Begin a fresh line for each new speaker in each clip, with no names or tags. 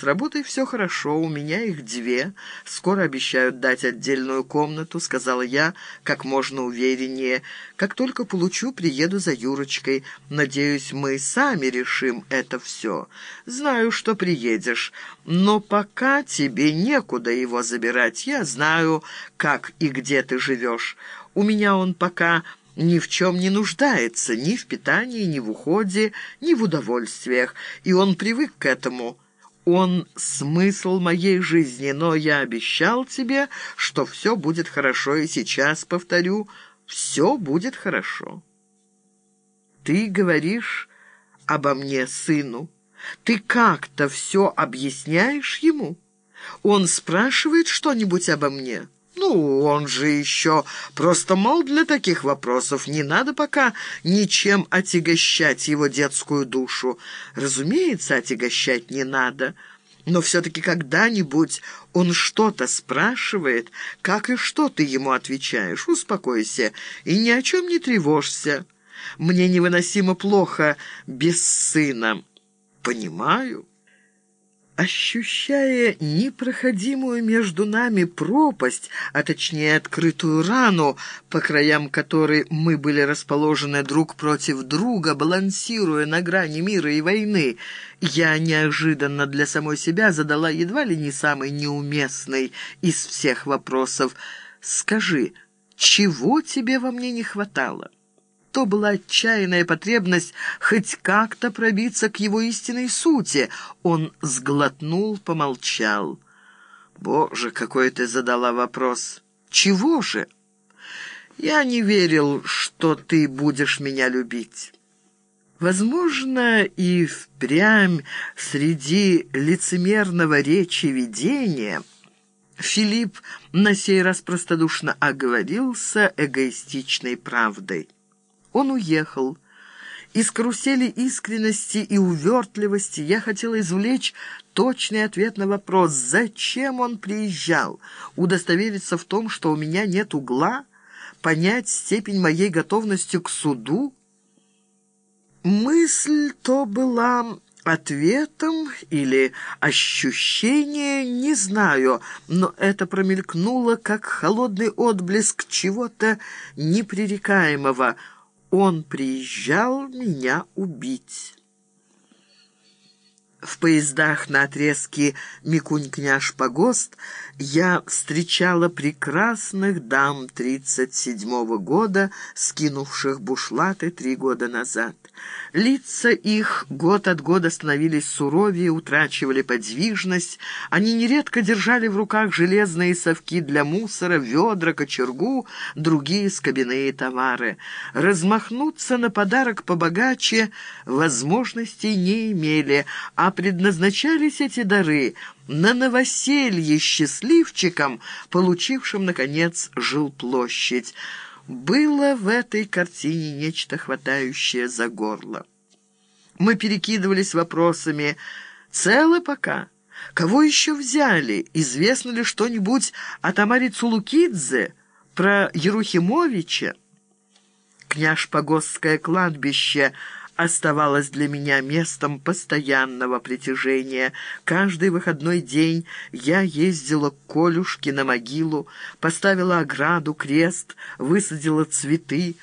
С работой все хорошо, у меня их две. Скоро обещают дать отдельную комнату, сказала я как можно увереннее. Как только получу, приеду за Юрочкой. Надеюсь, мы сами решим это все. Знаю, что приедешь, но пока тебе некуда его забирать. Я знаю, как и где ты живешь. У меня он пока ни в чем не нуждается, ни в питании, ни в уходе, ни в удовольствиях, и он привык к этому. Он смысл моей жизни, но я обещал тебе, что все будет хорошо, и сейчас повторю, все будет хорошо. Ты говоришь обо мне, сыну. Ты как-то все объясняешь ему? Он спрашивает что-нибудь обо мне?» «Ну, он же еще просто мал для таких вопросов. Не надо пока ничем отягощать его детскую душу. Разумеется, отягощать не надо». Но все-таки когда-нибудь он что-то спрашивает, как и что ты ему отвечаешь. Успокойся и ни о чем не тревожься. Мне невыносимо плохо без сына. Понимаю. Ощущая непроходимую между нами пропасть, а точнее открытую рану, по краям которой мы были расположены друг против друга, балансируя на грани мира и войны, я неожиданно для самой себя задала едва ли не самый неуместный из всех вопросов. «Скажи, чего тебе во мне не хватало?» То была отчаянная потребность хоть как-то пробиться к его истинной сути. Он сглотнул, помолчал. «Боже, какой ты задала вопрос! Чего же?» «Я не верил, что ты будешь меня любить». Возможно, и впрямь среди лицемерного речи видения Филипп на сей раз простодушно оговорился эгоистичной правдой. Он уехал. Из карусели искренности и увертливости я хотела извлечь точный ответ на вопрос, зачем он приезжал, удостовериться в том, что у меня нет угла, понять степень моей готовности к суду. Мысль то была ответом или ощущение, не знаю, но это промелькнуло, как холодный отблеск чего-то непререкаемого — он приезжал меня убить». В поездах на отрезке Микунь-Княж-Погост я встречала прекрасных дам 37-го года, скинувших бушлаты три года назад. Лица их год от года становились суровее, утрачивали подвижность. Они нередко держали в руках железные совки для мусора, ведра, кочергу, другие скобяные товары. Размахнуться на подарок побогаче возможностей не имели, а предназначались эти дары на новоселье счастливчикам, получившим, наконец, жилплощадь. Было в этой картине нечто хватающее за горло. Мы перекидывались вопросами «Цело пока?» Кого еще взяли? Известно ли что-нибудь о Тамаре Цулукидзе, про Ерухимовича? Княж Погостское кладбище — оставалось для меня местом постоянного притяжения. Каждый выходной день я ездила к Колюшке на могилу, поставила ограду, крест, высадила цветы,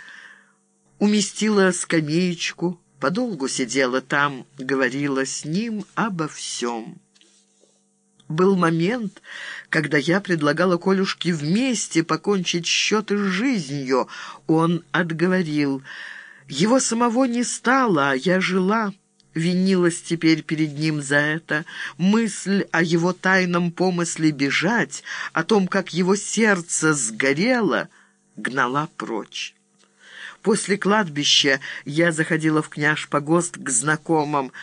уместила скамеечку, подолгу сидела там, говорила с ним обо всем. Был момент, когда я предлагала Колюшке вместе покончить счеты с жизнью. Он отговорил — его самого не стало, а я жила, винилась теперь перед ним за это. Мысль о его тайном помысле бежать, о том, как его сердце сгорело, гнала прочь. После кладбища я заходила в княж погост к знакомым,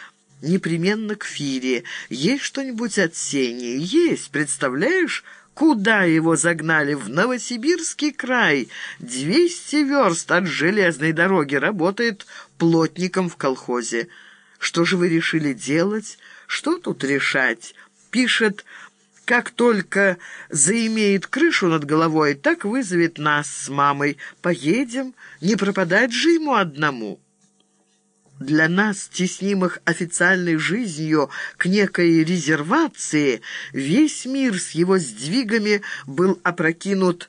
непременно к Фире. Есть что-нибудь от Сени? Есть, представляешь? Куда его загнали? В Новосибирский край. Двести верст от железной дороги работает плотником в колхозе. Что же вы решили делать? Что тут решать? Пишет, как только заимеет крышу над головой, так вызовет нас с мамой. Поедем, не пропадать же ему одному». Для нас, теснимых официальной жизнью к некой резервации, весь мир с его сдвигами был опрокинут